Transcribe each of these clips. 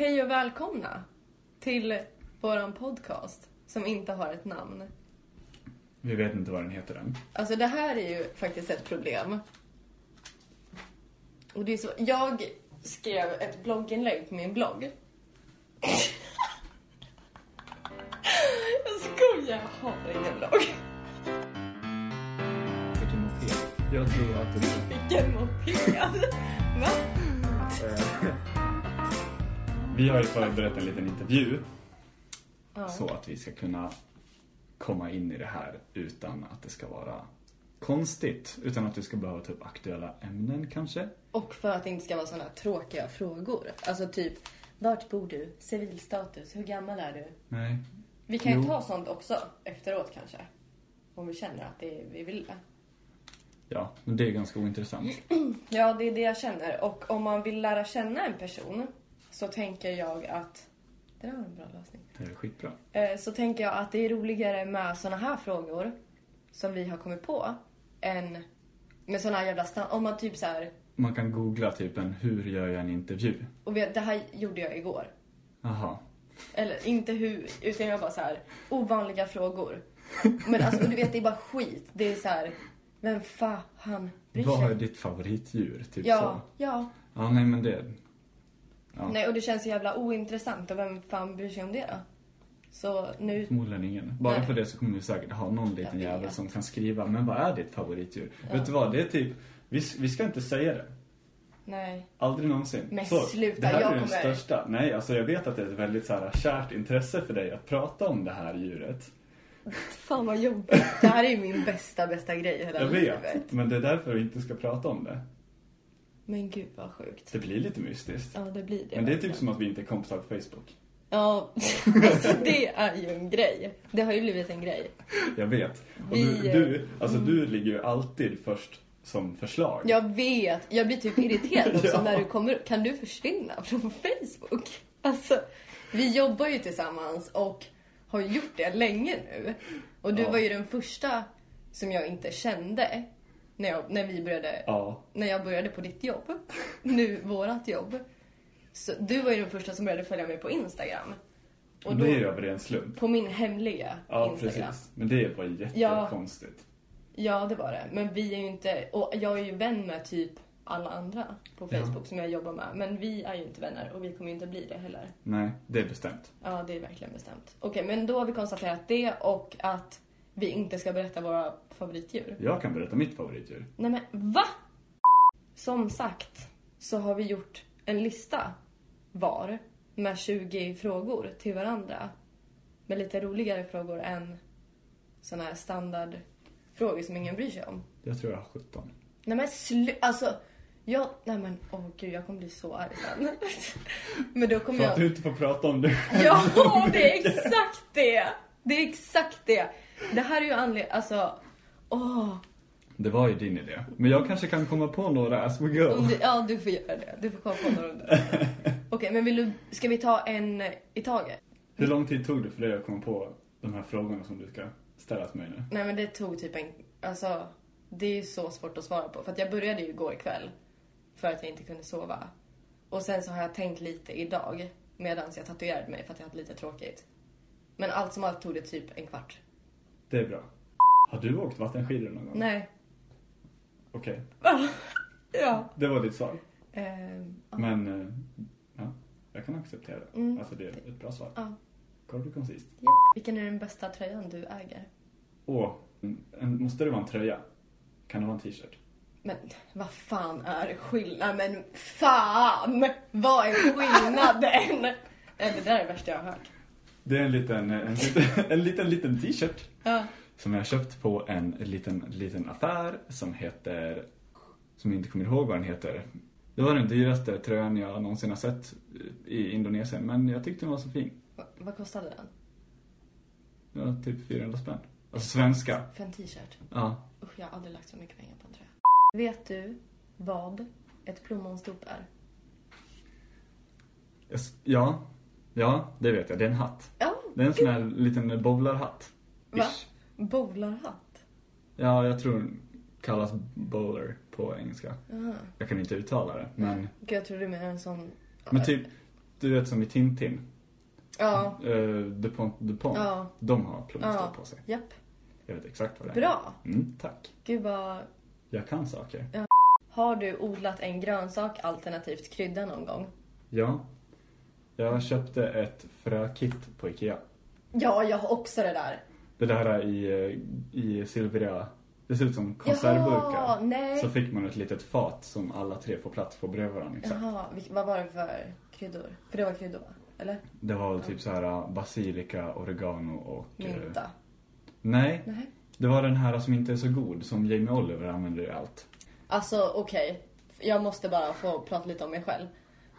Hej och välkomna till våran podcast som inte har ett namn. Vi vet inte vad den heter än. Alltså det här är ju faktiskt ett problem. Och det är så, jag skrev ett blogginlägg på min blogg. jag skojar, jag har ingen blogg. Vilken moped? Jag tror att du... Vilken moped! Va? Vi har ju förberett en liten intervju. Ja. Så att vi ska kunna komma in i det här utan att det ska vara konstigt. Utan att du ska behöva ta upp aktuella ämnen kanske. Och för att det inte ska vara sådana tråkiga frågor. Alltså typ, vart bor du? Civilstatus? Hur gammal är du? Nej. Vi kan ju Jo. ta sånt också efteråt kanske. Om vi känner att det vi vill det. Ja, men det är ganska ointressant. Ja, det är det jag känner. Och om man vill lära känna en person så tänker jag att... Det där var en bra lösning. Det är skitbra. Eh, Så tänker jag att det är roligare med såna här frågor som vi har kommit på än med såna här jävla Om man typ så här... Man kan googla typ en hur gör jag en intervju? Och vet, det här gjorde jag igår. Jaha. Eller inte hur, utan jag bara så här ovanliga frågor. Men alltså du vet, det är bara skit. Det är så här, vem fan bryr sig? Vad är ditt favoritdjur? Typ Ja, så. ja. Ja, nej men det... Ja. Nej, och det känns så jävla ointressant och vem fan bryr sig om det då? Så nu... Förmodligen ingen. Bara Nej. för det så kommer vi säkert ha någon liten Jag jävel som kan skriva, men vad är ditt favoritdjur? Ja. Vet du vad, det är typ, vi, vi ska inte säga det. Nej. Aldrig någonsin. Men så, sluta, det här jag är den kommer- största. Nej, alltså jag vet att det är ett väldigt så här, kärt intresse för dig att prata om det här djuret. Fan vad jobbigt. Det här är ju min bästa, bästa grej hela Jag livet. vet, men det är därför vi inte ska prata om det. Men gud vad sjukt. Det blir lite mystiskt. Ja, det blir det. men det är verkligen. typ som att vi inte är kompisar på Facebook. Ja, alltså det är ju en grej. Det har ju blivit en grej. Jag vet. Och Vi, du, eh, du, alltså du ligger ju alltid först som förslag. Jag vet. Jag blir typ irriterad också Ja. när du kommer. Kan du försvinna från Facebook? Alltså, vi jobbar ju tillsammans och har gjort det länge nu. Och du Ja. var ju den första som jag inte kände när, jag, när vi började, Ja. när jag började på ditt jobb. Nu vårat jobb. Så du var ju den första som började följa mig på Instagram. Och det är ju över en slump. på min hemliga Ja, Instagram. precis. Men det är bara jättekonstigt. Ja, det var det. Men vi är ju inte... Och jag är ju vän med typ alla andra på Ja. Facebook som jag jobbar med. Men vi är ju inte vänner och vi kommer ju inte bli det heller. Nej, det är bestämt. Ja, det är verkligen bestämt. Okej, men då har vi konstaterat det och att vi inte ska berätta våra favoritdjur. Jag kan berätta mitt favoritdjur. Nej men va? Som sagt så har vi gjort en lista var med 20 frågor till varandra. Med lite roligare frågor än såna här standardfrågor som ingen bryr sig om. Jag tror jag har 17. Nej men slu... Alltså, jag... Nej men åh gud, jag kommer bli så arg sen. men då kommer För jag... att du inte får prata om det. Ja, det är exakt det! Det är exakt det. Det här är ju anledningen, alltså... Åh. Det var ju din idé. Men jag kanske kan komma på några as we go. Ja, du får göra det. Du får komma på några. Okej, men vill du... Ska vi ta en i taget? Hur lång tid tog det för dig att komma på de här frågorna som du ska ställa till mig nu? Nej men det tog typ en... Alltså, det är ju så svårt att svara på. För att jag började ju igår kväll. För att jag inte kunde sova. Och sen så har jag tänkt lite idag. Medan jag tatuerade mig för att jag hade lite tråkigt. Men allt som allt tog det typ en kvart. Det är bra. Har du åkt vattenskidor någon gång? Nej. Okej, Ja. det var ditt svar. Ja. Men, eh, ja, jag kan acceptera det. Mm. Alltså det är ett bra svar. Ja. Kort och koncist. Japp. Vilken är den bästa tröjan du äger? Åh, en, måste det vara en tröja? Kan det vara en t-shirt? Men vad fan är skillnaden? Men fan! Vad är skillnaden? Det där är det värsta jag har hört. Det är en liten, en liten, en liten, liten t-shirt. Ja. Som jag har köpt på en liten, liten affär som heter, som jag inte kommer ihåg vad den heter. Det var den dyraste tröjan jag någonsin har sett i Indonesien, men jag tyckte den var så fin. Va- Vad kostade den? Det var typ 400 spänn. Alltså svenska. För en t-shirt? Ja. Usch, jag har aldrig lagt så mycket pengar på en tröja. Vet du vad ett plommonstop är? Ja. Ja, det vet jag. Det är en hatt. Ja, Det är en sån här liten bowlarhatt. Va? Ish. bowlarhatt. Ja, jag tror den kallas bowler på engelska. Aha. Jag kan inte uttala det, men, Gud, jag trodde du menade en sån... men typ, du vet som i Tintin. Ja. Uh, DuPont, DuPont. Ja. De har plommonstil Ja. på sig. Japp. Jag vet exakt vad det är. Bra. Mm, tack. Gud vad... Jag kan saker. Har du odlat en grönsak alternativt krydda någon gång? Ja. Jag köpte ett frökit på Ikea. Ja, jag har också det där. Det där är i, eh, i silvriga, det ser ut som konservburkar. Jaha, nej. Så fick man ett litet fat som alla tre får plats på bredvid varandra. Exakt. Jaha, vad var det för kryddor? För det var kryddor va? Eller? Det var typ så här uh, basilika, oregano och... eh, Mynta? nej, Nej. det var den här som inte är så god, som Jamie Oliver använder i allt. Alltså okej, jag måste bara få prata lite om mig själv.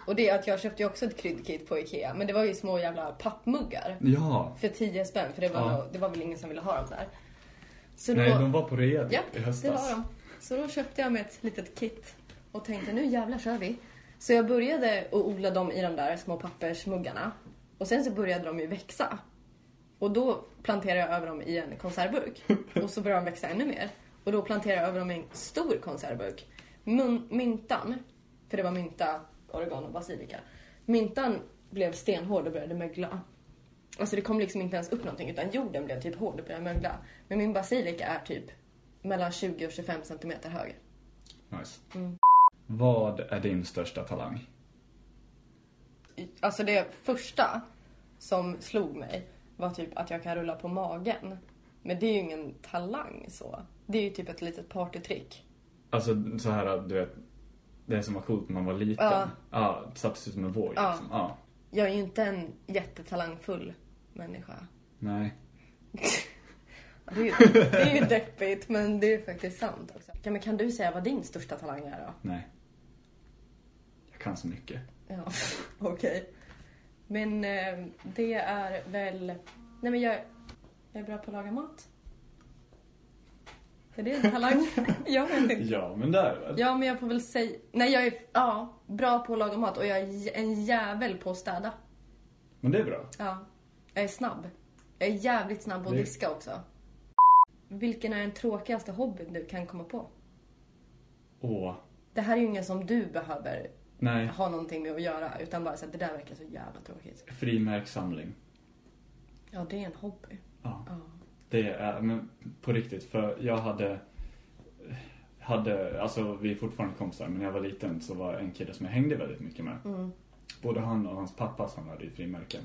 Och det är att jag köpte ju också ett kryddkit på Ikea. Men det var ju små jävla pappmuggar. Ja. För 10 spänn, för det var, Ja. nog, det var väl ingen som ville ha dem där. Så Nej, då, de var på rea Ja, i höstas. det var de. Så då köpte jag mig ett litet kit och tänkte nu jävlar kör vi. Så jag började att odla dem i de där små pappersmuggarna. Och sen så började de ju växa. Och då planterade jag över dem i en konservburk. Och så började de växa ännu mer. Och då planterade jag över dem i en stor konservburk. Mun- myntan, för det var mynta, oregano och basilika. Myntan blev stenhård och började mögla. Alltså det kom liksom inte ens upp någonting utan jorden blev typ hård och började mögla. Men min basilika är typ mellan 20 och 25 centimeter hög. Nice. Mm. Vad är din största talang? Alltså det första som slog mig var typ att jag kan rulla på magen. Men det är ju ingen talang så. Det är ju typ ett litet partytrick. Alltså så här, du vet, det som var coolt när man var liten. Ja. Ja, sattes ut som en våg Ja. liksom. Ja. Jag är ju inte en jättetalangfull människa. Nej. Det är, ju, det är ju deppigt men det är faktiskt sant också. Kan, men kan du säga vad din största talang är då? Nej. Jag kan så mycket. Ja, okej. Men eh, det är väl... Nej men jag, jag är bra på att laga mat. Är det en talang? jag vet inte. Ja, men där väl? Ja men jag får väl säga... Nej jag är ja, bra på att laga mat och jag är en jävel på att städa. Men det är bra. Ja. Jag är snabb. Jag är jävligt snabb på att Det- diska också. Vilken är den tråkigaste hobbyn du kan komma på? Åh. Det här är ju ingen som du behöver Nej. ha någonting med att göra utan bara så att det där verkar så jävla tråkigt. Frimärkssamling. Ja, det är en hobby. Ja. Ja. Det är, men på riktigt, för jag hade, hade, alltså vi är fortfarande kompisar, men när jag var liten så var en kille som jag hängde väldigt mycket med. Mm. Både han och hans pappa samlade i frimärken.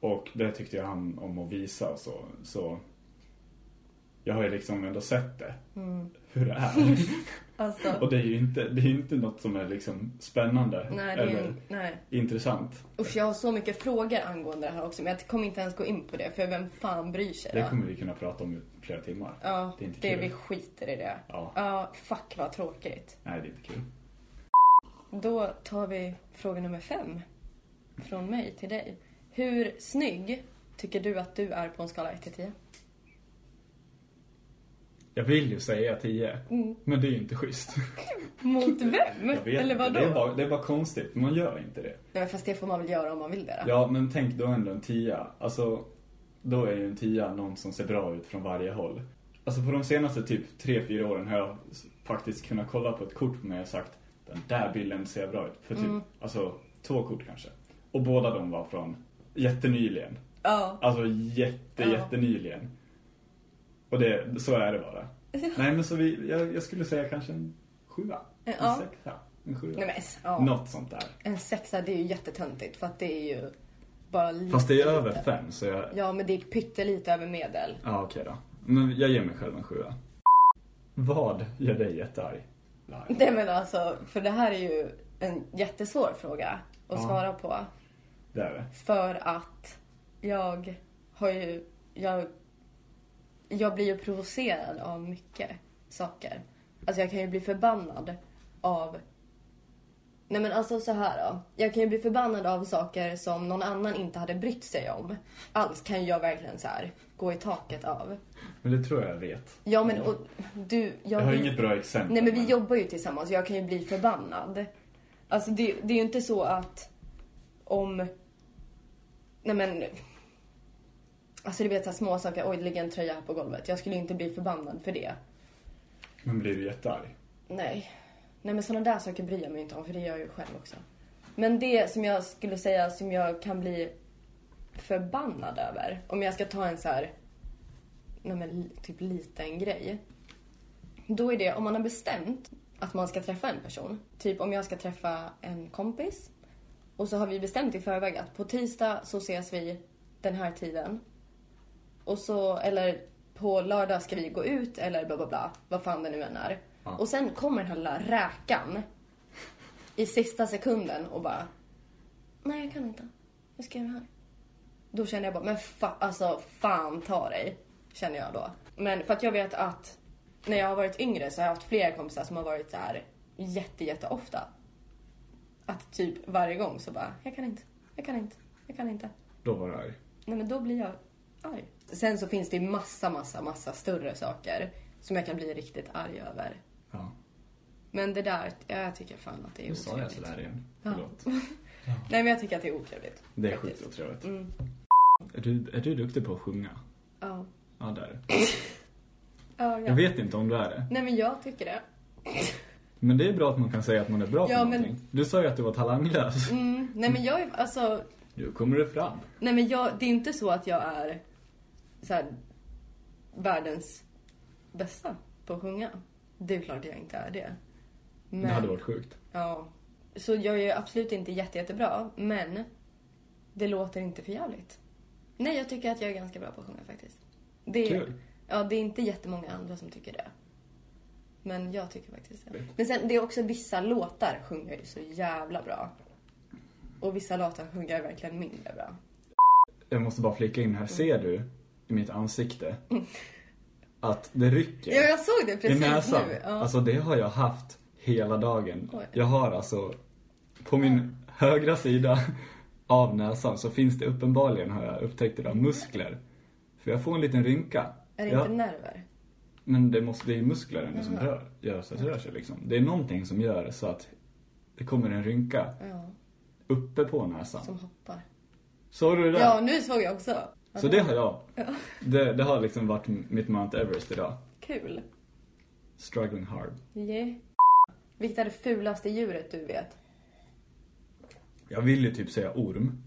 Och det tyckte jag han om att visa och så. Så jag har ju liksom ändå sett det, Mm. hur det är. Alltså, och det är ju inte, det är inte något som är liksom spännande nej, det eller nej. intressant. Usch, jag har så mycket frågor angående det här också, men jag kommer inte ens gå in på det, för vem fan bryr sig Det då? kommer vi kunna prata om i flera timmar. Ja, Det är inte det kul. vi skiter i det. Ja. Ja, fuck vad tråkigt. Nej, det är inte kul. Då tar vi fråga nummer fem. Från mig till dig. Hur snygg tycker du att du är på en skala 1 till 10? Jag vill ju säga 10, Mm. men det är ju inte schysst. Mot vem? Jag vet Eller vadå? det är, bara, det är bara konstigt, man gör inte det. Nej, fast det får man väl göra om man vill det då? Ja, men tänk då ändå en tia. Alltså, då är ju en tia någon som ser bra ut från varje håll. Alltså på de senaste typ 3-4 åren har jag faktiskt kunnat kolla på ett kort på mig och sagt den där bilden ser bra ut. För typ, Mm. alltså två kort kanske. Och båda de var från jättenyligen. Ja. Alltså jätte, Ja. jättenyligen. Och det, så är det bara. Nej men så vi, jag, jag skulle säga kanske en sjua. En Ja. sexa. En sjua. Nej men ja. Något sånt där. En sexa det är ju jättetöntigt för att det är ju bara lite Fast det är lite. över fem så jag, Ja men det är pyttelite över medel. Ja, okej då. Men jag ger mig själv en sjua. Vad gör dig jättearg? Nej men alltså, för det här är ju en jättesvår fråga att Ja. svara på. Det är det. För att jag har ju, jag, jag blir ju provocerad av mycket saker. Alltså jag kan ju bli förbannad av Nej men alltså så här då. Jag kan ju bli förbannad av saker som någon annan inte hade brytt sig om. Alls kan jag verkligen så här gå i taket av. Men det tror jag jag vet. Ja men och, du, Jag har inget bra exempel. Nej men vi jobbar ju tillsammans, jag kan ju bli förbannad. Alltså det, det är ju inte så att om... Nej men... Alltså du vet så små saker, oj det ligger en tröja här på golvet. Jag skulle inte bli förbannad för det. Men blir du jättearg? Nej. Nej men sådana där saker bryr jag mig inte om för det gör jag ju själv också. Men det som jag skulle säga som jag kan bli förbannad över. Om jag ska ta en så här, nej men typ liten grej. Då är det om man har bestämt att man ska träffa en person. Typ om jag ska träffa en kompis. Och så har vi bestämt i förväg att på tisdag så ses vi den här tiden. Och så, eller på lördag ska vi gå ut eller bla bla bla. Vad fan det nu än är. Ja. Och sen kommer den här lilla räkan i sista sekunden och bara Nej jag kan inte. Jag ska göra det här. Då känner jag bara, men fa- alltså fan ta dig. Känner jag då. Men för att jag vet att när jag har varit yngre så har jag haft flera kompisar som har varit så här jätte, jätte ofta. Att typ varje gång så bara, jag kan inte, jag kan inte, jag kan inte. Då var du arg. Nej men då blir jag arg. Sen så finns det massa, massa, massa större saker som jag kan bli riktigt arg över. Ja. Men det där, jag tycker fan att det är Nu sa jag otrevligt. sådär igen. Ja. Förlåt. Nej men jag tycker att det är otrevligt. Det är faktiskt. sjukt otrevligt. Mm. Är du, är du duktig på att sjunga? Ja. Ja, där. Ja, Jag ja. vet inte om du är det. Nej men jag tycker det. Men det är bra att man kan säga att man är bra på Ja, men- någonting. Du sa ju att du var talanglös. Mm, nej men jag är, alltså, Nu kommer det fram. nej men jag, det är inte så att jag är så här, världens bästa på att sjunga. Det är klart jag inte är det. Men, Det hade varit sjukt. Ja. Så jag är absolut inte jätte, jättebra, men det låter inte för jävligt. Nej, jag tycker att jag är ganska bra på att sjunga faktiskt. Det är, Kul. Ja, det är inte jättemånga andra som tycker det. Men jag tycker faktiskt det. Men sen, det är också vissa låtar sjunger ju så jävla bra. Och vissa låtar sjunger verkligen mindre bra. Jag måste bara flika in här. Ser du i mitt ansikte att det rycker? Ja, jag såg det I precis näsan. nu. Ja. Alltså det har jag haft hela dagen. Oj. Jag har alltså, på min högra sida av näsan så finns det uppenbarligen, har jag upptäckt idag, muskler. För jag får en liten rynka. är det Ja, inte nerver? Men det, måste, det är muskler ändå som rör, gör så att det rör sig liksom. Det är någonting som gör så att det kommer en rynka Ja, uppe på näsan. som hoppar. Såg du det där? Ja, nu såg jag också. Så det har jag. Det, det har liksom varit mitt Mount Everest idag. Kul. Struggling hard. Yeah. Vilket är det fulaste djuret du vet? Jag vill ju typ säga orm.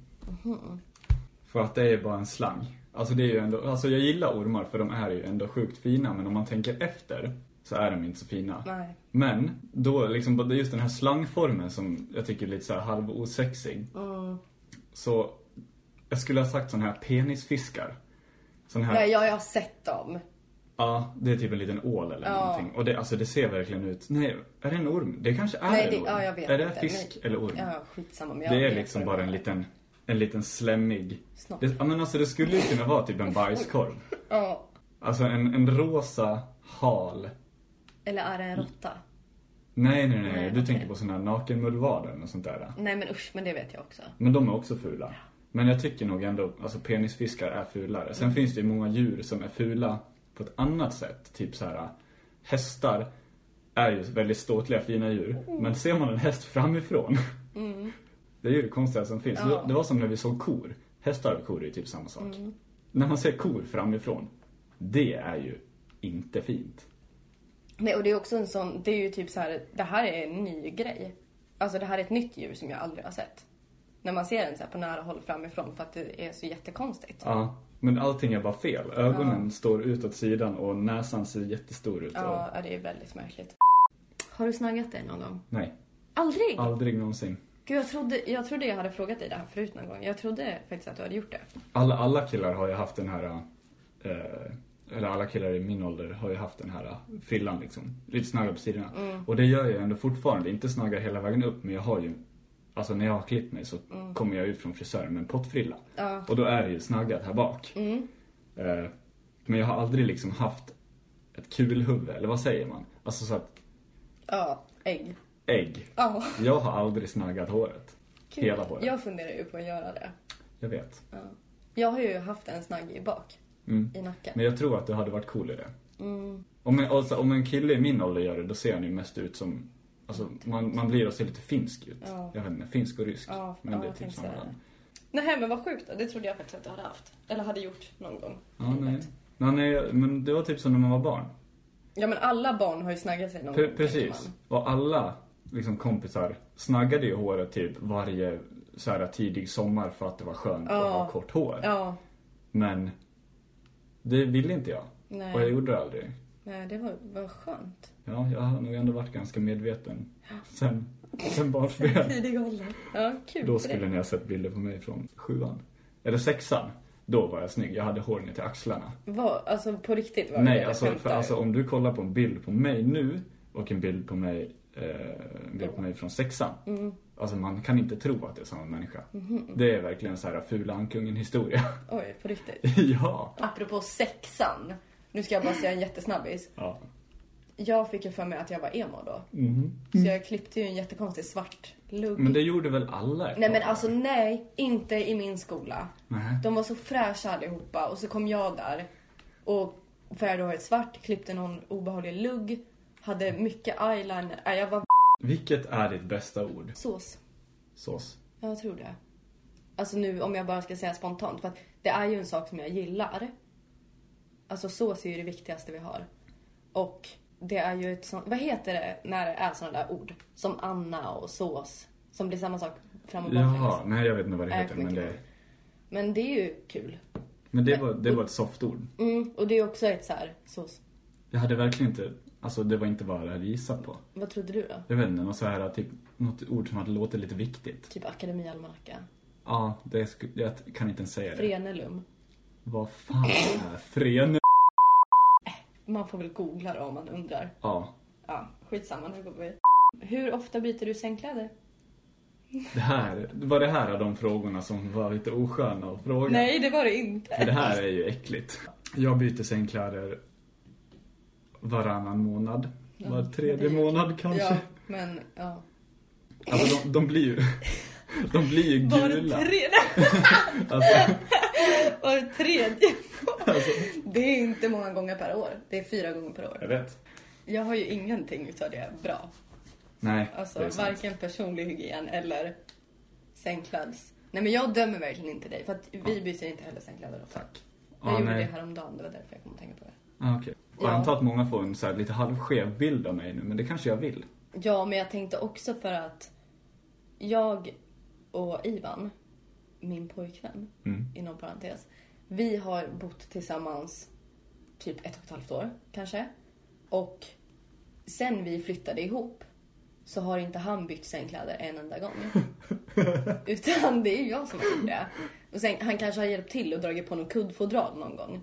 För att det är bara en slang. Alltså det är ju ändå, alltså jag gillar ormar för de är ju ändå sjukt fina men om man tänker efter så är de inte så fina. Nej. Men då liksom, det är just den här slangformen som jag tycker är lite så här halvosexig. Mm. Så jag skulle ha sagt sån här penisfiskar. Sån här, Nej, jag, jag har sett dem. ja det är typ en liten ål eller Ja. någonting. Och det, alltså det ser verkligen ut, nej, är det en orm? Det kanske är Nej, en det- orm. ja, jag vet är det inte. fisk Nej. eller orm? Ja, skitsamma. Men jag Det är liksom bara en liten, en liten slemmig... Snopp. Det, ja men alltså det skulle ju kunna vara typ en bajskorv. Ja. Alltså en, en rosa hal. Eller är det en råtta? Nej, nej, nej. Nej, Du okej. tänker på såna här nakenmullvader och sånt där. Nej men usch, men det vet jag också. Men de är också fula. Men jag tycker nog ändå, alltså penisfiskar är fulare. Sen finns det ju många djur som är fula på ett annat sätt. Typ så här hästar är ju väldigt ståtliga, fina djur. Men ser man en häst framifrån, det är ju det konstigaste som finns. Ja. Det, var som när vi såg kor. Hästar och kor är ju typ samma sak. När man ser kor framifrån, det är ju inte fint. Nej, och det är också en sån, det är ju typ så här, det här är en ny grej. Alltså det här är ett nytt djur som jag aldrig har sett. När man ser den så här på nära håll framifrån för att det är så jättekonstigt. Ja, men allting är bara fel. Ögonen står ut åt sidan och näsan ser jättestor ut. Och... Ja, det är väldigt märkligt. Har du snaggat dig någon gång? Nej, Aldrig? aldrig någonsin. Gud, jag trodde, jag trodde jag hade frågat dig det här förut någon gång. Jag trodde faktiskt att du hade gjort det. Alla, alla killar har ju haft den här, eh, eller alla killar i min ålder har ju haft den här frillan liksom. Lite snaggar på sidorna. Mm. Och det gör jag ändå fortfarande. Inte snaggar hela vägen upp, men jag har ju, alltså när jag har klippt mig så kommer jag ut från frisören med en pottfrilla. Mm. Ja. Och då är det ju snaggat här bak. Mm. Eh, men jag har aldrig liksom haft ett kulhuvud, eller vad säger man? Alltså så att, Ja, ägg. ägg. Ja. Jag har aldrig snaggat håret. Kul. Hela håret. Jag funderar ju på att göra det. Jag vet. Ja. Jag har ju haft en snaggig bak Mm. i nacken. Men jag tror att du hade varit cool i det. Mm. Om en, alltså, om en kille i min ålder gör det, då ser han ju mest ut som... Alltså, man, man blir och ser lite finsk ut. Ja. Jag vet inte, finsk och rysk. Ja, men ja, det är typ samma land. Nej men vad sjukt. Det trodde jag faktiskt att du hade haft. Eller hade gjort någon gång. Ja, nej. nej. Nej, men det var typ som när man var barn. Ja men alla barn har ju snaggat sig någon Pre- gång. precis. Och alla liksom kompisar snaggade ju håret typ varje så här tidig sommar för att det var skönt att Ja. ha kort hår. Ja. Men det ville inte jag. Nej. Och jag gjorde det aldrig. Nej, det var, var skönt. Ja, jag har nog ändå varit ganska medveten sen, sen barnsben. Tidig ålder. Ja, kul Då skulle ni ha sett bilder på mig från sjuan. Eller sexan. Då var jag snygg. Jag hade hår ner till axlarna. Var, alltså på riktigt var det Nej, det alltså, för, alltså om du kollar på en bild på mig nu och en bild på mig, eh, en bild på mig från sexan. Mm. Alltså man kan inte tro att det är samma människa. Mhm. Det är verkligen så här fula ankungen historia. Oj, på riktigt. ja. Apropå sexan. Nu ska jag bara säga en jättesnabbis. ja. Jag fick ju för mig att jag var emo då. Mhm. Så jag klippte ju en jättekonstig svart lugg. Men det gjorde väl alla Nej men alltså nej, inte i min skola. Nej. De var så fräscha allihopa och så kom jag där och färgade håret svart, klippte någon obehaglig lugg, hade mycket eyeliner. Nej, jag var Vilket är ditt bästa ord? sås. Sås. Ja, Jag tror det. Alltså nu om jag bara ska säga spontant, för att det är ju en sak som jag gillar. Alltså sås är ju det viktigaste vi har. Och det är ju ett sånt, vad heter det när det är såna där ord? Som Anna och sås. Som blir samma sak fram och baklänges. Jaha, nej jag vet inte vad det Nej, heter men det, Men det är ju kul. men det var, det var ett softord. Mm, och det är också ett så här sås. Jag hade verkligen inte, alltså det var inte vad jag hade gissat på. Vad trodde du då? Jag vet inte, något så här, typ, något ord som hade låtit lite viktigt. Typ akademialmanacka. Ja, det jag kan inte ens säga det. Frenelum. Vad fan är fren? Man får väl googla då om man undrar. Ja, Ja, skitsamma, nu går vi. Hur ofta byter du sängkläder? det här, var det här av de frågorna som var lite osköna att fråga? Nej, det var det inte. För det här är ju äckligt. Jag byter sängkläder varannan månad. Var tredje det månad kanske. Ja, men ja. Alltså de, de blir ju, de blir ju Var gula. tredje, Alltså, var tredje. alltså, Det är inte många gånger per år. Det är fyra gånger per jag år. vet. Jag har ju ingenting utav det bra. Nej, Alltså det är sant. varken personlig hygien eller sängkläds. Nej men jag dömer verkligen inte dig för att vi byter inte heller sängkläder ofta. Tack. Jag Ja, gjorde nej. det häromdagen, det var därför jag kom att tänka på det. Ah, okej. Och Jag Ja. antar att många får en så här lite halvskev bild av mig nu, men det kanske jag vill. Ja, men jag tänkte också för att jag och Ivan, min pojkvän, Mm. inom parentes, vi har bott tillsammans typ ett och ett halvt år kanske. Och sen vi flyttade ihop så har inte han bytt sängkläder en enda gång. Utan det är jag som har gjort det. Och sen, han kanske har hjälpt till och dragit på någon kuddfodral någon gång.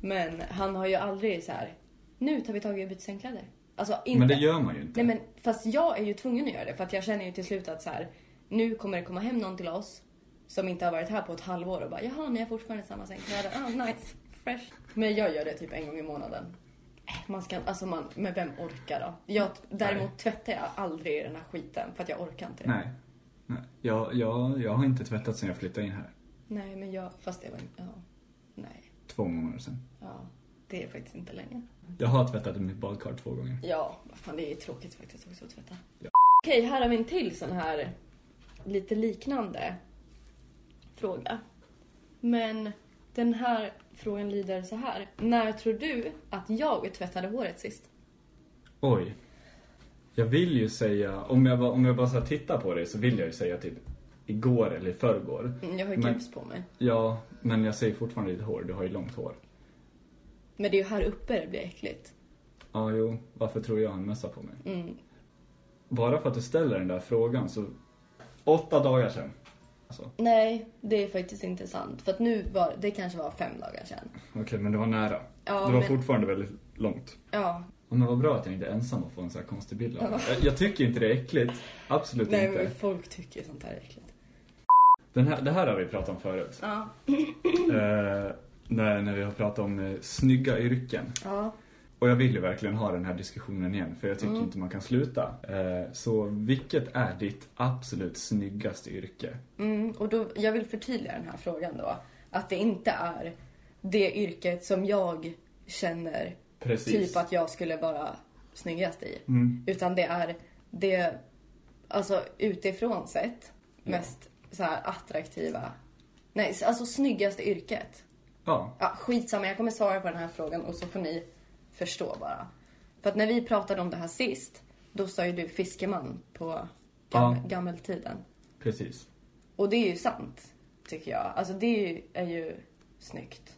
Men han har ju aldrig så här. nu tar vi tag i att byta sängkläder. Alltså inte. Men det gör man ju inte. Nej men fast jag är ju tvungen att göra det för att jag känner ju till slut att så här, nu kommer det komma hem någon till oss som inte har varit här på ett halvår och bara jaha ni har fortfarande samma sängkläder, ah nice, fresh. Men jag gör det typ en gång i månaden. Äh, Man ska, alltså man, men vem orkar då? Jag, däremot Nej. tvättar jag aldrig i den här skiten för att jag orkar inte det. Nej. Nej. Jag, jag, jag har inte tvättat sen jag flyttade in här. Nej men jag, fast det var ja, nej, Två månader sedan. ja, det är faktiskt inte länge. Jag har tvättat i mitt badkar två gånger. Ja, vad fan det är tråkigt faktiskt också att tvätta. Ja. Okej, här har vi en till sån här lite liknande fråga. Men den här frågan lyder så här. När tror du att jag tvättade håret sist? Oj. Jag vill ju säga, om jag, bara- om jag bara så tittar på det så vill jag ju säga typ igår eller i förrgår. Mm, Jag har ju Men- keps på mig. Ja, men jag säger fortfarande ditt hår. Du har ju långt hår. Men det är ju här uppe det blir äckligt. Ja, jo. Varför tror jag han mössa på mig? Mm. Bara för att du ställer den där frågan så... Åtta dagar sedan. Alltså, Nej, det är faktiskt inte sant. För att nu var det kanske var fem dagar sedan. okej, men det var nära. Ja, det var men- fortfarande väldigt långt. Ja, Ja, Men vad bra att jag inte är ensam och får en sån här konstig bild av Ja. jag, jag tycker inte det är äckligt. Absolut nej inte. men folk tycker sånt här är äckligt. Den här, det här har vi pratat om förut. Ja. Eh, när, när vi har pratat om eh, snygga yrken. Ja. Och jag vill ju verkligen ha den här diskussionen igen, för jag tycker Mm. inte man kan sluta. Eh, så vilket är ditt absolut snyggaste yrke? Mm, och då, jag vill förtydliga den här frågan då. Att det inte är det yrket som jag känner Precis. typ att jag skulle vara snyggast i. Mm. Utan det är det, alltså utifrån sett, mest så här attraktiva. Nej, alltså snyggaste yrket. Ja. Ja, skitsamma, jag kommer svara på den här frågan och så får ni förstå bara. För att när vi pratade om det här sist Då sa ju du fiskeman på gam- Ja. gammeltiden. Precis. Och det är ju sant, tycker jag. Alltså det är ju, är ju snyggt.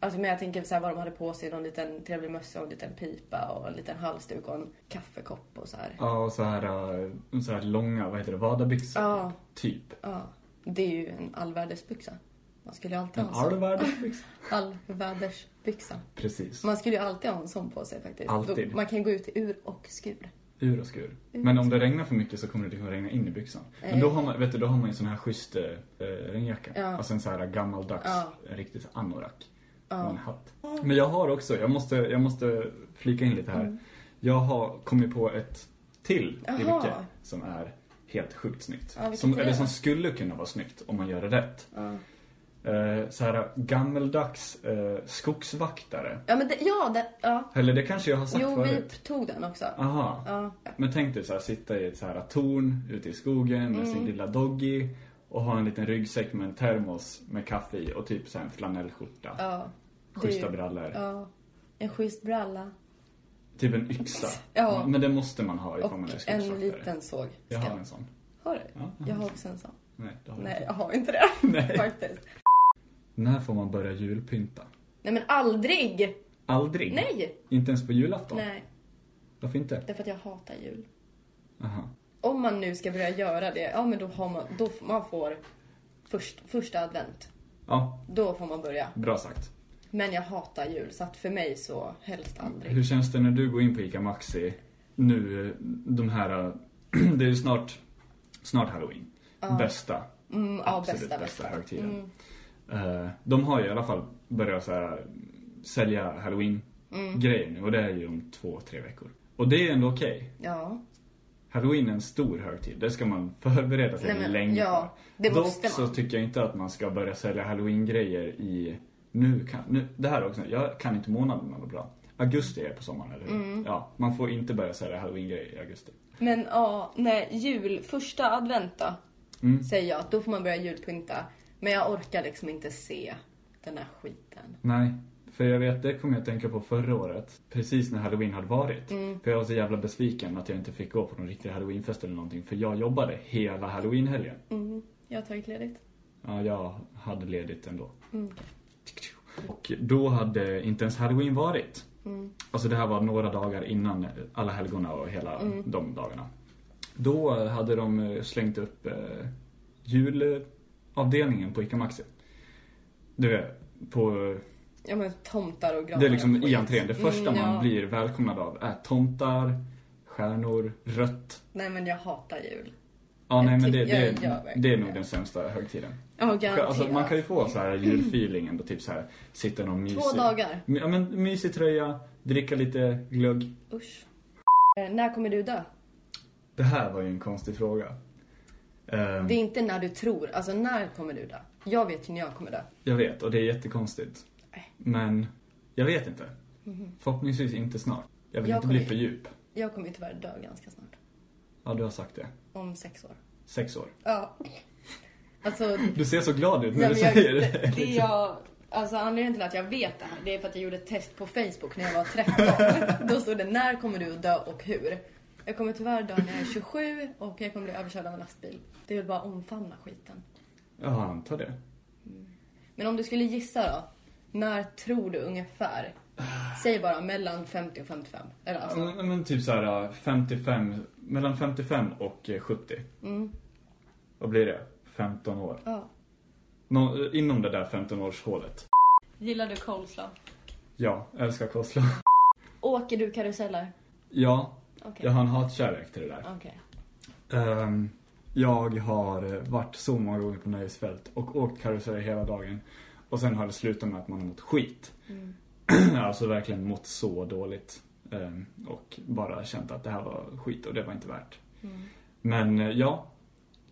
Alltså men jag tänker så här vad de hade på sig, någon liten trevlig mössa och en liten pipa och en liten halsduk och en kaffekopp och så här. Ja, och så här, äh, så här långa, vad heter det, vadarbyxor. Ja. Typ. Ja. Det är ju en allvädersbyxa. Man skulle ju alltid En ha en sån. allvädersbyxa. Allvädersbyxa. Precis. Man skulle ju alltid ha en sån på sig faktiskt. Alltid. Då, man kan gå ut i ur och skur. Ur och skur. Men om det regnar för mycket så kommer det liksom regna in i byxan. Men då har man, vet du, då har man ju en sån här schysst äh, regnjacka. Ja. Alltså en sån här gammaldags, Ja. en riktigt anorak. Och en hatt. Men jag har också, jag måste, jag måste flika in lite här. Jag har kommit på ett till yrke som är helt sjukt snyggt. Ja, som, eller som skulle kunna vara snyggt om man gör det rätt. Ja. Eh, så här gammeldags eh, skogsvaktare. Ja men det, ja, det, ja. Eller det kanske jag har sagt Jo, vi förut. tog den också. Aha. Ja. Men tänk dig så här, sitta i ett så här torn ute i skogen med Mm. sin lilla doggy och ha en liten ryggsäck med en termos med kaffe i och typ så här en flanellskjorta. Ja. Schyssta brallor. Ja. En schysst bralla. Typ en yxa. Ja. Men det måste man ha ifall Och man är en skogsvaktare. liten såg. Jag har en sån. Har du? Ja, Jag har också en sån. Nej, det har jag Nej, inte. jag har inte det. Nej. Faktiskt. När får man börja julpynta? Nej men aldrig! Aldrig? Nej! Inte ens på julafton? Nej, Varför inte? därför att jag hatar jul. Aha. Om man nu ska börja göra det, ja men då har man, då man får först, första advent. Ja, Då får man börja. bra sagt. Men jag hatar jul, så att för mig så helst aldrig. Hur känns det när du går in på ICA Maxi nu, eh, de här, det är ju snart, snart halloween. Bästa, Mm, ja, absolut bästa, bästa, bästa. högtiden. Mm. Eh, De har ju i alla fall börjat så här, sälja halloween-grejer nu och det är ju om två, tre veckor. Och det är ändå okej. Ja. Halloween är en stor högtid, det ska man förbereda sig Nej, men, länge ja, för. det Dock måste så man. tycker jag inte att man ska börja sälja halloween-grejer i, nu kan, nu, det här också, jag kan inte månaderna bra. Augusti är på sommaren, eller hur? Mm. Ja, man får inte börja sälja halloween-grejer i augusti. Men ja, nej, jul, första advent då, Mm. säger jag. Då får man börja julpynta. Men jag orkar liksom inte se den här skiten. Nej, för jag vet, det kommer jag att tänka på förra året. Precis när halloween hade varit. Mm. För jag var så jävla besviken att jag inte fick gå på någon riktig halloweenfest eller någonting. För jag jobbade hela halloweenhelgen. Mm, jag har tagit ledigt. Ja, jag hade ledigt ändå. Mm. Och då hade inte ens halloween varit. Mm. Alltså det här var några dagar innan alla helgona och hela Mm. de dagarna. Då hade de slängt upp eh, julavdelningen på ICA Maxi. Du vet, på Ja men tomtar och granar Det är liksom i entrén. Det första Mm, man ja. blir välkomnad av är tomtar, stjärnor, rött. Nej men jag hatar jul. Ja, nej men det, det, det är nog den sämsta högtiden. Garanterat. Alltså, man kan ju få så här julfeeling ändå, typ så här sitta någon mysig... Två dagar. Ja men mysig tröja, dricka lite glögg. Usch. Eh, när kommer du dö? Det här var ju en konstig fråga. Ehm, Det är inte när du tror, alltså när kommer du dö? Jag vet ju när jag kommer dö. Jag vet, och det är jättekonstigt. Nej. Men, jag vet inte. Förhoppningsvis inte snart. Jag vill Jag inte bli för djup. Jag kommer ju tyvärr dö ganska snart. Ja, du har sagt det. Om sex år. Sex år. Ja. Alltså, Du ser så glad ut när du jag, säger det, det. det jag, alltså anledningen till att jag vet det här, det är för att jag gjorde ett test på Facebook när jag var 13. Då stod det när kommer du att dö och hur? Jag kommer tyvärr dö när jag är 27 och jag kommer bli överkörd av en lastbil. Det är väl bara omfamna skiten. Ja, jag antar det. Men om du skulle gissa då? När tror du ungefär? Säg bara mellan 50 och 55. Eller alltså, men, men typ så här 55, mellan 55 och eh, 70. mm, Vad blir det? 15 år. ja. Nå, eh, inom det där 15-årshålet. Gillar du coleslaw? Ja, älskar coleslaw. Åker du karuseller? Ja, Okej. jag har en hatkärlek till det där. Okej. Ehm, jag har eh, varit så många gånger på nöjesfält och åkt karuseller hela dagen. Och sen har det slutat med att man har mått skit. Mm. alltså verkligen mått så dåligt. Ehm, och bara känt att det här var skit och det var inte värt. Mm. Men eh, ja,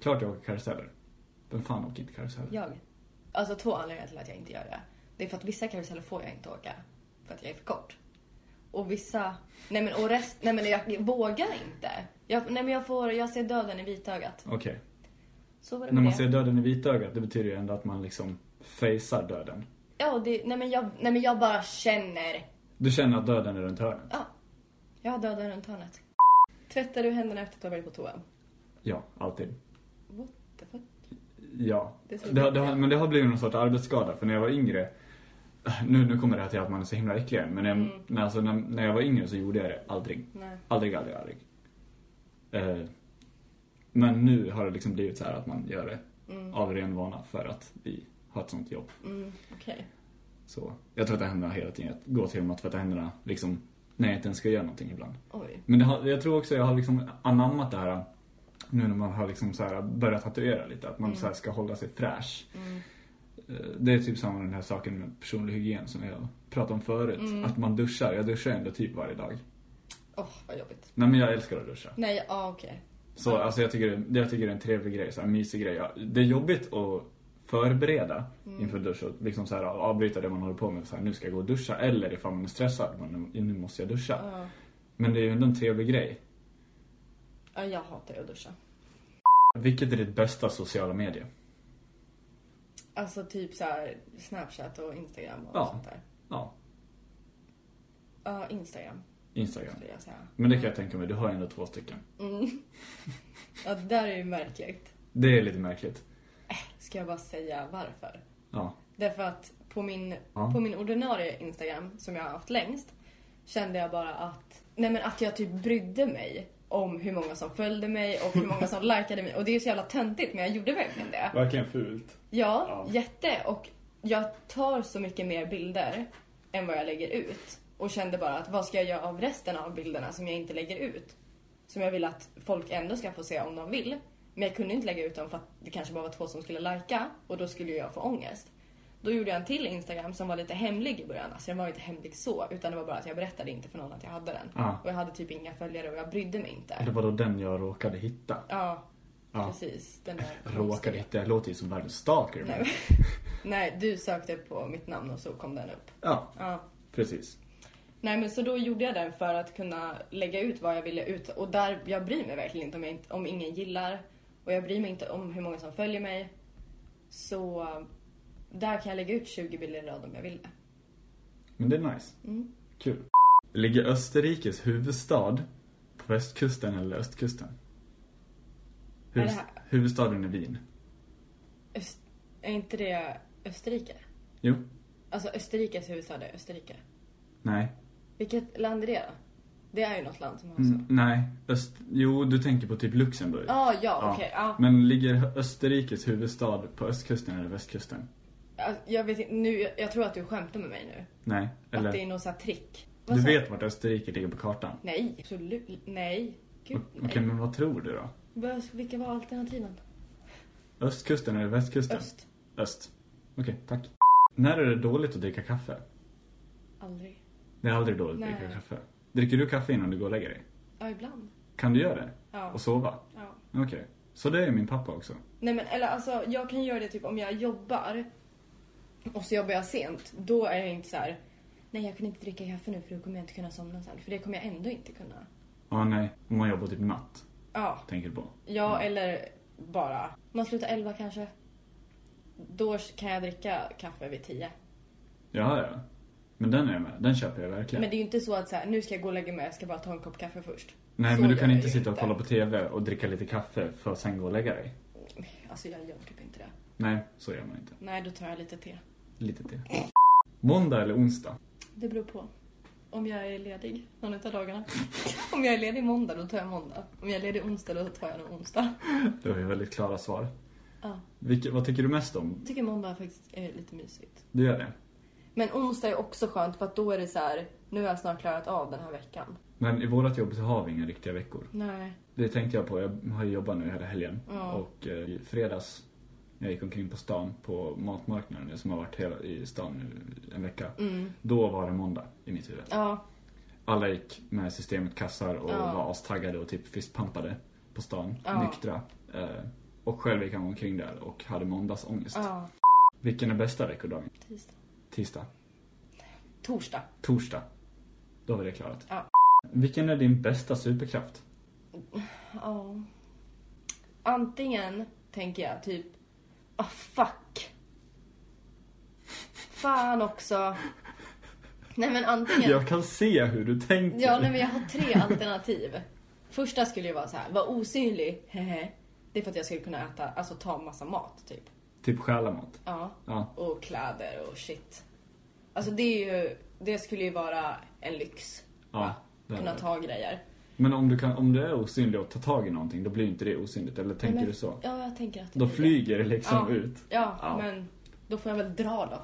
klart jag åker karuseller. Vem fan åker inte karuseller? Jag? Alltså två anledningar till att jag inte gör det. Det är för att vissa karuseller får jag inte åka. För att jag är för kort. Och vissa... Nej men och rest... Nej men jag, jag vågar inte. Jag, nej men jag får... Jag ser döden i vitögat. Okej. Så var det När man det. ser döden i vitögat, det betyder ju ändå att man liksom facear döden. Ja, det, nej, men jag, nej men jag bara känner. Du känner att döden är runt hörnet. Ja. Jag har döden runt hörnet. Tvättar du händerna efter att du har varit på toa? Ja, alltid. What the fuck? Ja. Det Det, det, men det har blivit någon sorts arbetsskada, för när jag var yngre nu, nu kommer det här till att man är så himla äcklig men jag, Mm. när, alltså, när, när jag var yngre så gjorde jag det aldrig. Nej. Aldrig, aldrig, aldrig. Eh, men nu har det liksom blivit så här att man gör det Mm. av ren vana för att vi har ett sånt jobb. Mm, okej. Så jag tvättar händerna hela tiden. Jag går till dem att tvätta händerna liksom när jag inte ens ska göra någonting ibland. Oj. Men har, jag tror också jag har liksom anammat det här nu när man har liksom så här börjat tatuera lite, att man Mm. så ska hålla sig fräsch. Mm. Eh, Det är typ samma med den här saken med personlig hygien som jag pratade om förut. Mm. Att man duschar. Jag duschar ändå typ varje dag. Åh, vad jobbigt. Nej men jag älskar att duscha. Nej, ja okej. Så alltså jag tycker, det- jag tycker det är en trevlig grej, så här, en mysig grej. Ja, Det är jobbigt att förbereda Mm. inför dusch och liksom så här, avbryta det man håller på med. Så här, nu ska jag gå och duscha. Eller ifall man är stressad, man, nu måste jag duscha. Ja. Men det är ju ändå en trevlig grej. Ja, jag hatar att duscha. Vilket är ditt bästa sociala medie? Alltså typ så här Snapchat och Instagram och Ja. sånt där. Ja, Ja, Instagram Instagram. skulle jag säga. Men det kan jag tänka mig, du har ju ändå två stycken. Mm. Ja, det där är ju märkligt. Det är lite märkligt. Ska jag bara säga varför? Ja. Därför att på min, Ja. på min ordinarie Instagram, som jag har haft längst, kände jag bara att, nej men att jag typ brydde mig om hur många som följde mig och hur många som likade mig. Och det är så jävla töntigt, men jag gjorde verkligen det. Verkligen fult. Ja, Ja. jätte. Och jag tar så mycket mer bilder än vad jag lägger ut. Och kände bara att vad ska jag göra av resten av bilderna som jag inte lägger ut? Som jag vill att folk ändå ska få se om de vill. Men jag kunde inte lägga ut dem för att det kanske bara var två som skulle lajka och då skulle jag få ångest. Då gjorde jag en till Instagram som var lite hemlig i början. Alltså den var inte hemlig så, utan det var bara att jag berättade inte för någon att jag hade den. Ja. Och jag hade typ inga följare och jag brydde mig Det inte. var då den jag råkade hitta. Ja, Ja. precis. Den där Råkade hitta, jag låter ju som världens stalker. Nej. Nej, du sökte på mitt namn och så kom den upp. Ja, Ja. precis. Nej men så då gjorde jag den för att kunna lägga ut vad jag ville ut och där, jag bryr mig verkligen inte om, inte om ingen gillar och jag bryr mig inte om hur många som följer mig. Så där kan jag lägga ut 20 bilder i rad om jag vill det. Men det är nice. Mm. Kul. Ligger Österrikes huvudstad på västkusten eller östkusten? Är Huvud... här- Huvudstaden är Wien. Öst, är inte det Österrike? Jo. Alltså Österrikes huvudstad är Österrike. Nej. Vilket land är det då? Det är ju något land som har Mm, så. nej. Öst... Jo, du tänker på typ Luxemburg. Ah, ja, Ja. okej. ja. Men ligger Österrikes huvudstad på östkusten eller västkusten? Ja, Jag vet inte, nu, jag tror att du skämtar med mig nu. Nej. Att det Eller? är någon sån här trick. Vad Du vet vart Österrike ligger på kartan? Nej, absolut. Nej. Gud, Okej, nej. men vad tror du då? Vilka var alternativen? Östkusten eller västkusten? Öst. Öst. Okej, tack. När är det dåligt att dricka kaffe? Aldrig. Det är aldrig dåligt att Nej. dricka kaffe. Dricker du kaffe innan du går och lägger dig? Ja, ibland. Kan du göra det? Ja. Och sova? ja. Okej. Så det är min pappa också. Nej men eller alltså, jag kan göra det typ om jag jobbar och så jobbar jag sent. Då är jag inte så här. nej jag kan inte dricka kaffe nu för då kommer jag inte kunna somna sen. För det kommer jag ändå inte kunna. Ja, nej. Om man jobbar typ natt, Ja, tänker du på. ja eller bara, man slutar 11 kanske. Då kan jag dricka kaffe vid 10. Ja, ja. Men den är jag med. Den köper jag verkligen. Men det är ju inte så att så här, nu ska jag gå och lägga mig, jag ska bara ta en kopp kaffe först. Nej, så men du kan inte sitta och kolla på TV och dricka lite kaffe för att sen gå och lägga dig. Alltså jag gör typ inte det. Nej, så gör man inte. Nej, då tar jag lite te. Lite te. Måndag eller onsdag? Det beror på. Om jag är ledig någon av dagarna. Om jag är ledig måndag, då tar jag måndag. Om jag är ledig onsdag, då tar jag nog onsdag. Det var ju väldigt klara svar. Ja. Vilket, vad tycker du mest om? Jag tycker måndag faktiskt är lite mysigt. Du gör det? Men onsdag är också skönt för att då är det så här, nu har jag snart klarat av den här veckan. Men i vårt jobb så har vi inga riktiga veckor. Nej. Det tänkte jag på. Jag har ju jobbat nu hela helgen. Ja. Och eh, i fredags, när jag gick omkring på stan, på matmarknaden, som har varit hela i stan nu en vecka. Mm. Då var det måndag i mitt huvud. Ja. Alla gick med systemet kassar och Ja. var astaggade och typ fistpumpade på stan, Ja. nyktra. Eh, och själv gick han omkring där och hade måndagsångest. Ja. Vilken är bästa veckodagen? Tisdag. Tisdag? Torsdag. Torsdag? Då var det klarat. Ja. Vilken är din bästa superkraft? Ja. Antingen tänker jag typ, ah fuck. Fan också. Nej men antingen. Jag kan se hur du tänker. Ja, nej, men jag har tre alternativ. Första skulle ju vara så här, vara osynlig, hehe. Det är för att jag skulle kunna äta, alltså ta massa mat typ. Typ stjäla mat. Ja. Ja. Och kläder och shit. Alltså det är ju, det skulle ju vara en lyx. Ja, är Kunna ta grejer. Men om du, kan, om du är osynlig och tar tag i någonting, då blir inte det osynligt. Eller tänker Men- du så? Ja, jag tänker att det Då blir det. flyger det liksom Ja. ut. Ja, Ja. men då får jag väl dra då.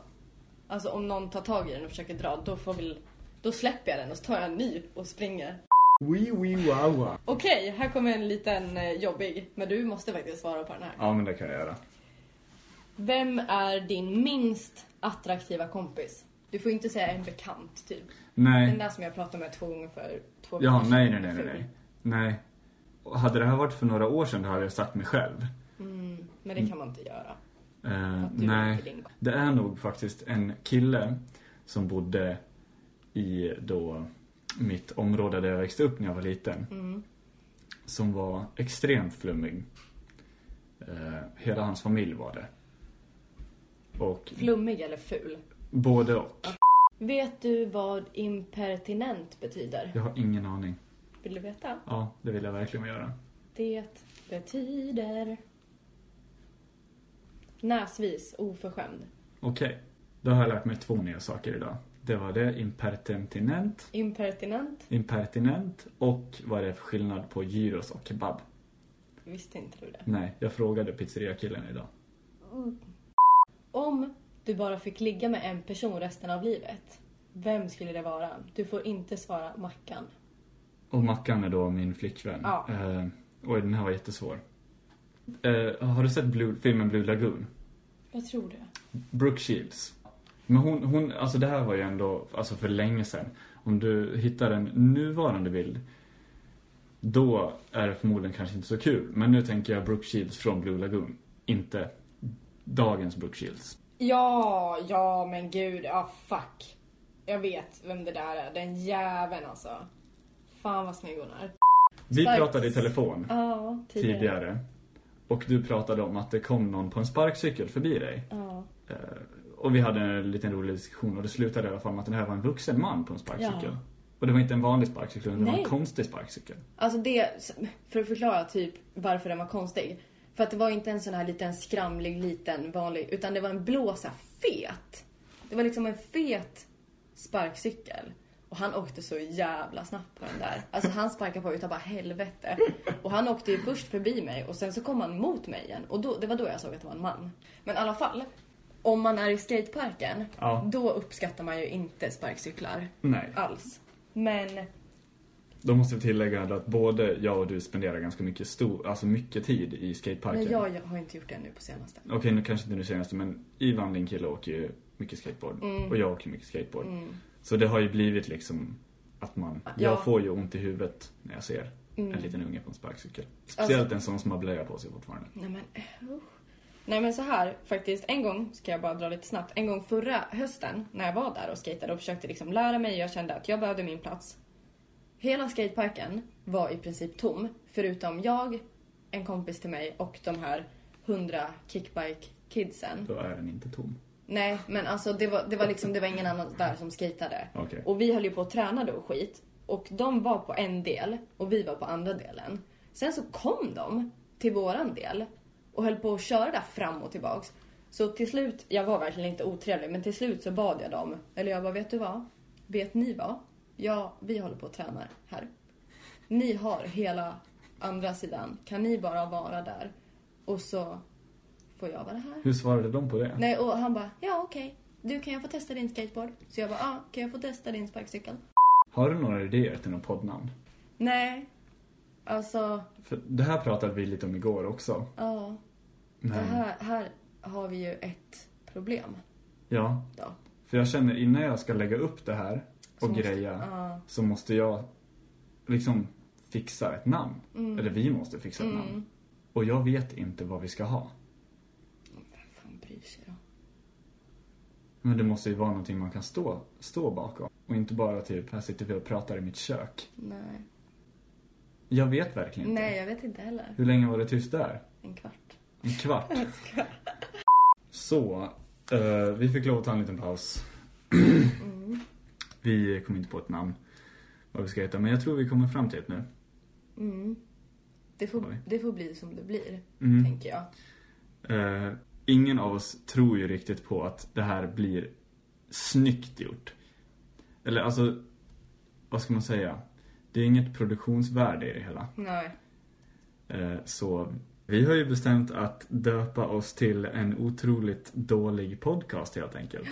Alltså om någon tar tag i den och försöker dra, då får väl, då släpper jag den och så tar jag en ny och springer. Wee wee wow wow. Okej, här kommer en liten eh, jobbig, men du måste faktiskt svara på den här. Ja, men det kan jag göra. Vem är din minst attraktiva kompis? Du får inte säga en bekant, typ. Den Nej. där som jag pratade med två gånger för två Ja, nej, nej, nej, nej, nej. Nej. Och hade det här varit för några år sedan, då hade jag sagt mig själv. Mm, men det kan man inte göra. Är nej. Det är nog faktiskt en kille som bodde i då mitt område där jag växte upp när jag var liten. Mm. Som var extremt flummig. Eh, hela hans familj var det. Och Flummig eller ful? Både och. Vet du vad impertinent betyder? Jag har ingen aning. Vill du veta? Ja, det vill jag verkligen göra. Det betyder näsvis oförskämd. Okej, då har jag lärt mig två nya saker idag. Det var det, impertinent, Impertinent? impertinent och vad är det för skillnad på gyros och kebab? Visste inte du det? Nej, jag frågade pizzeriakillen idag. Om du bara fick ligga med en person resten av livet, vem skulle det vara? Du får inte svara Mackan. Och Mackan är då min flickvän. Ja. Eh, oj, den här var jättesvår. Eh, har du sett Blue, filmen Blue Lagoon? Jag tror det. Brooke Shields. Men hon, hon, alltså det här var ju ändå, alltså för länge sedan. Om du hittar en nuvarande bild, då är det förmodligen kanske inte så kul. Men nu tänker jag Brooke Shields från Blue Lagoon, inte dagens Brooke Shields. Ja, ja men gud, ja fuck. Jag vet vem det där är, den jäveln alltså. Fan vad snygg hon är. Vi Starkt. pratade i telefon Ja, tidigare. Och du pratade om att det kom någon på en sparkcykel förbi dig. Ja. Eh, Och vi hade en liten rolig diskussion och det slutade i alla fall med att det här var en vuxen man på en sparkcykel. Ja. Och det var inte en vanlig sparkcykel, utan det var en konstig sparkcykel. Alltså det, för att förklara typ varför den var konstig. För att det var inte en sån här liten skramlig, liten, vanlig, utan det var en blå så här, fet. Det var liksom en fet sparkcykel. Och han åkte så jävla snabbt på den där. Alltså han sparkade på utav bara helvete. Och han åkte ju först förbi mig och sen så kom han mot mig igen. Och då, det var då jag såg att det var en man. Men i alla fall. Om man är i skateparken, Ja. då uppskattar man ju inte sparkcyklar Nej. alls. Men Då måste vi tillägga att både jag och du spenderar ganska mycket, stor, alltså mycket tid i skateparken. Men jag, jag har inte gjort det nu på senaste. Okej, nu kanske inte nu senaste, men Ivan, din kille, åker ju mycket skateboard. Mm. Och jag åker mycket skateboard. Mm. Så det har ju blivit liksom att man... Ja. Jag får ju ont i huvudet när jag ser Mm. en liten unge på en sparkcykel. Speciellt Alltså- en sån som har blöja på sig fortfarande. Nej men usch. Nej men så här faktiskt, en gång, ska jag bara dra lite snabbt, en gång förra hösten när jag var där och skejtade och försökte liksom lära mig, jag kände att jag behövde min plats. Hela skateparken var i princip tom, förutom jag, en kompis till mig och de här 100 kickbike-kidsen. Då är den inte tom. Nej, men alltså det var, det var liksom, det var ingen annan där som skejtade. Okej. Och vi höll ju på och tränade och skit. Och de var på en del och vi var på andra delen. Sen så kom de till våran del och höll på att köra där fram och tillbaks. Så till slut, jag var verkligen inte otrevlig, men till slut så bad jag dem. Eller jag bara, vet du vad? Vet ni vad? Ja, vi håller på att träna här. Ni har hela andra sidan. Kan ni bara vara där? Och så får jag vara här. Hur svarade de på det? Nej, och han bara, ja okej. Du, kan jag få testa din skateboard? Så jag bara, ja, kan jag få testa din sparkcykel? Har du några idéer till något poddnamn? Nej, alltså, För det här pratade vi lite om igår också. ja. Det Men, här, här har vi ju ett problem Ja, då. för jag känner innan jag ska lägga upp det här och måste- greja Ja. så måste jag liksom fixa ett namn. Mm. Eller vi måste fixa ett Mm. namn. Och jag vet inte vad vi ska ha. Vem fan bryr sig då? Men det måste ju vara någonting man kan stå, stå bakom. Och inte bara typ, här sitter vi och pratar i mitt kök. Nej. Jag vet verkligen inte. Nej, jag vet inte heller. Hur länge var det tyst där? En kvart. En kvart? Så, eh, vi fick lov att ta en liten paus. Vi kom inte på ett namn, vad vi ska heta, men jag tror vi kommer fram till ett nu. Mm. Det, får, det får bli som det blir, Mm. tänker jag. Eh, ingen av oss tror ju riktigt på att det här blir snyggt gjort. Eller alltså, vad ska man säga? Det är inget produktionsvärde i det hela. Nej. Eh, så vi har ju bestämt att döpa oss till en otroligt dålig podcast helt enkelt.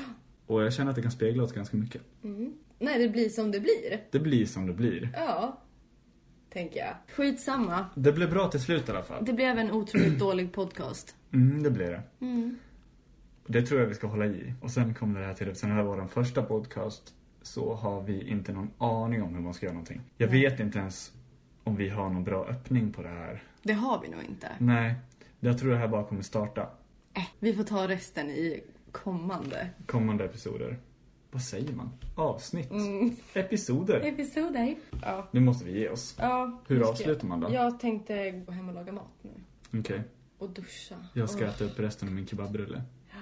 Och jag känner att det kan spegla oss ganska mycket. Mm. Nej, det blir som det blir. Det blir som det blir. Ja. Tänker jag. Skitsamma. Det blev bra till slut i alla fall. Det blev en otroligt dålig podcast. Mm, det blir det. Mm. Det tror jag vi ska hålla i. Och sen kommer det här till, eftersom det här var vår första podcast så har vi inte någon aning om hur man ska göra någonting. Jag Nej. vet inte ens om vi har någon bra öppning på det här. Det har vi nog inte. Nej, jag tror det här bara kommer starta. Äh, vi får ta resten i kommande Kommande episoder. Vad säger man? Avsnitt? mm. Episoder? episoder. Ja. Nu måste vi ge oss. ja Hur avslutar man då? Jag, tänkte gå hem och laga mat nu. Okej, Och duscha. jag ska Åh, äta upp resten av min kebabrulle. Ja.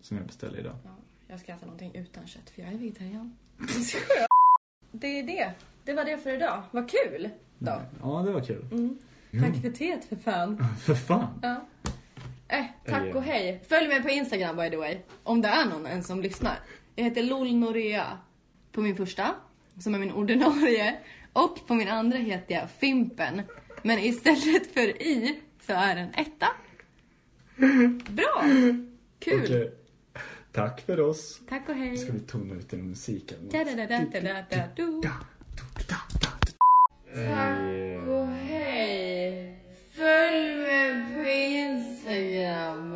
Som jag beställde idag. Ja, jag ska äta någonting utan kött för jag är vegetarian. det är det. Det var det för idag. Vad kul då. Ja, det var kul. Mm. Ja. Tack för teet för fan. För fan. Ja. Äh, tack och hej. Följ mig på Instagram by the way. Om det är någon än som lyssnar. Jag heter Lol Norea på min första, som är min ordinarie. Och på min andra heter jag Fimpen. Men istället för i så är den etta. Bra! Kul! Okej. Tack för oss. Tack och hej. Nu ska vi tona ut den musiken. Tack och hej. Följ mig på Instagram.